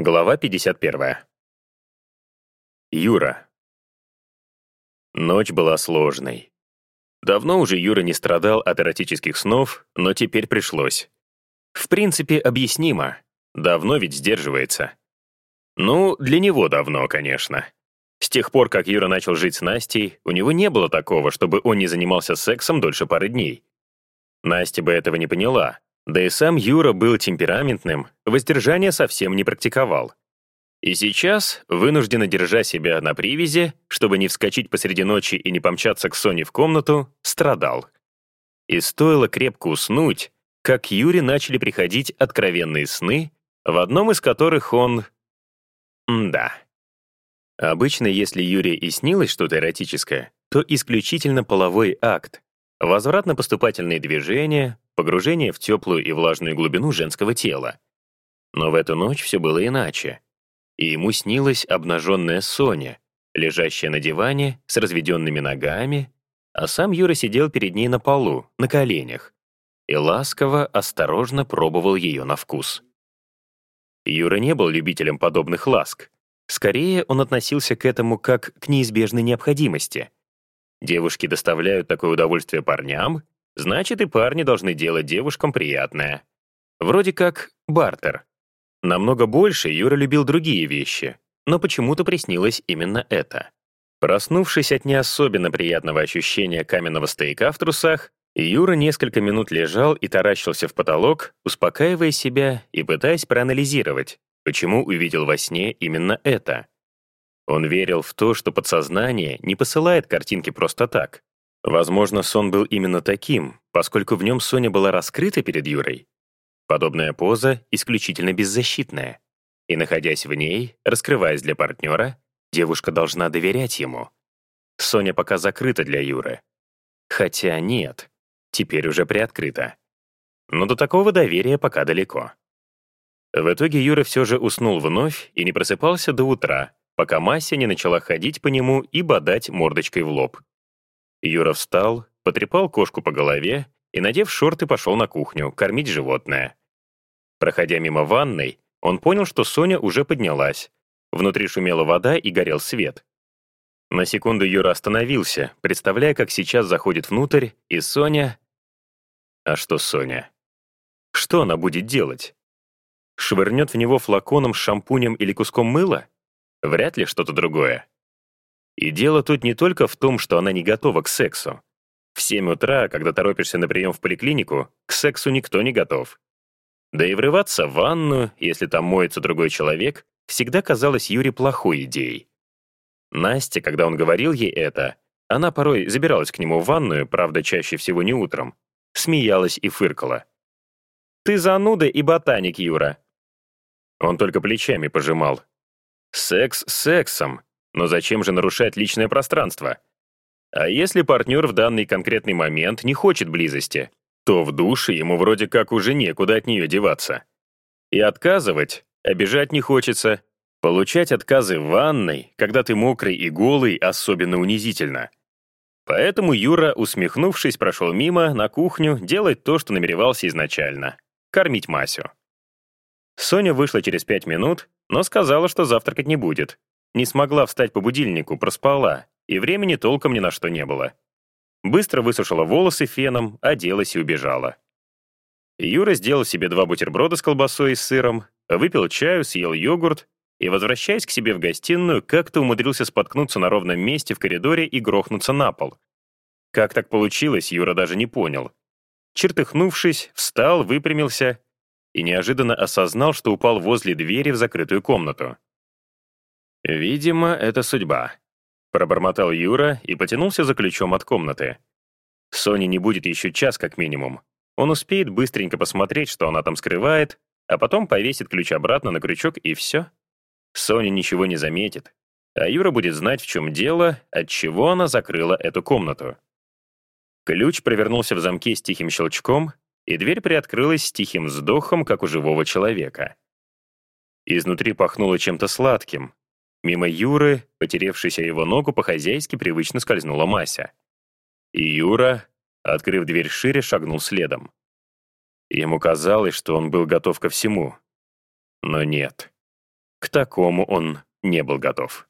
Глава 51. Юра. Ночь была сложной. Давно уже Юра не страдал от эротических снов, но теперь пришлось. В принципе, объяснимо. Давно ведь сдерживается. Ну, для него давно, конечно. С тех пор, как Юра начал жить с Настей, у него не было такого, чтобы он не занимался сексом дольше пары дней. Настя бы этого не поняла, да и сам Юра был темпераментным, воздержание совсем не практиковал. И сейчас, вынужденно держа себя на привязи, чтобы не вскочить посреди ночи и не помчаться к Соне в комнату, страдал. И стоило крепко уснуть, как Юре начали приходить откровенные сны, в одном из которых он... Да. Обычно, если Юре и снилось что-то эротическое, то исключительно половой акт, возвратно-поступательные движения, погружение в теплую и влажную глубину женского тела. Но в эту ночь все было иначе. И ему снилась обнаженная Соня, лежащая на диване с разведенными ногами, а сам Юра сидел перед ней на полу, на коленях, и ласково, осторожно пробовал ее на вкус. Юра не был любителем подобных ласк. Скорее, он относился к этому как к неизбежной необходимости. Девушки доставляют такое удовольствие парням, Значит, и парни должны делать девушкам приятное. Вроде как бартер. Намного больше Юра любил другие вещи, но почему-то приснилось именно это. Проснувшись от не особенно приятного ощущения каменного стояка в трусах, Юра несколько минут лежал и таращился в потолок, успокаивая себя и пытаясь проанализировать, почему увидел во сне именно это. Он верил в то, что подсознание не посылает картинки просто так, Возможно, сон был именно таким, поскольку в нем Соня была раскрыта перед Юрой. Подобная поза исключительно беззащитная. И, находясь в ней, раскрываясь для партнера, девушка должна доверять ему. Соня пока закрыта для Юры. Хотя нет, теперь уже приоткрыта. Но до такого доверия пока далеко. В итоге Юра все же уснул вновь и не просыпался до утра, пока Мася не начала ходить по нему и бодать мордочкой в лоб. Юра встал, потрепал кошку по голове и, надев шорты, пошел на кухню кормить животное. Проходя мимо ванной, он понял, что Соня уже поднялась. Внутри шумела вода и горел свет. На секунду Юра остановился, представляя, как сейчас заходит внутрь, и Соня... А что Соня? Что она будет делать? Швырнет в него флаконом с шампунем или куском мыла? Вряд ли что-то другое. И дело тут не только в том, что она не готова к сексу. В 7 утра, когда торопишься на прием в поликлинику, к сексу никто не готов. Да и врываться в ванну, если там моется другой человек, всегда казалось Юре плохой идеей. Настя, когда он говорил ей это, она порой забиралась к нему в ванную, правда, чаще всего не утром, смеялась и фыркала. «Ты зануда и ботаник, Юра». Он только плечами пожимал. «Секс сексом, но зачем же нарушать личное пространство? А если партнер в данный конкретный момент не хочет близости, то в душе ему вроде как уже некуда от нее деваться. И отказывать, обижать не хочется. Получать отказы в ванной, когда ты мокрый и голый, особенно унизительно. Поэтому Юра, усмехнувшись, прошел мимо, на кухню, делать то, что намеревался изначально — кормить Масю. Соня вышла через пять минут, но сказала, что завтракать не будет, не смогла встать по будильнику, проспала, и времени толком ни на что не было. Быстро высушила волосы феном, оделась и убежала. Юра сделал себе два бутерброда с колбасой и сыром, выпил чаю, съел йогурт и, возвращаясь к себе в гостиную, как-то умудрился споткнуться на ровном месте в коридоре и грохнуться на пол. Как так получилось, Юра даже не понял. Чертыхнувшись, встал, выпрямился и неожиданно осознал, что упал возле двери в закрытую комнату. «Видимо, это судьба», — пробормотал Юра и потянулся за ключом от комнаты. Сони не будет еще час как минимум. Он успеет быстренько посмотреть, что она там скрывает, а потом повесит ключ обратно на крючок и все. Соня ничего не заметит, а Юра будет знать, в чем дело, от чего она закрыла эту комнату. Ключ провернулся в замке с тихим щелчком, и дверь приоткрылась с тихим вздохом, как у живого человека. Изнутри пахнуло чем-то сладким, Мимо Юры, потеревшейся его ногу, по-хозяйски привычно скользнула Мася. И Юра, открыв дверь шире, шагнул следом. Ему казалось, что он был готов ко всему. Но нет. К такому он не был готов.